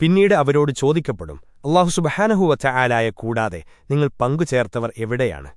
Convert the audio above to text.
പിന്നീട് അവരോട് ചോദിക്കപ്പെടും അള്ളാഹു സുബഹാനഹുവച്ച ആലായ കൂടാതെ നിങ്ങൾ പങ്കുചേർത്തവർ എവിടെയാണ്?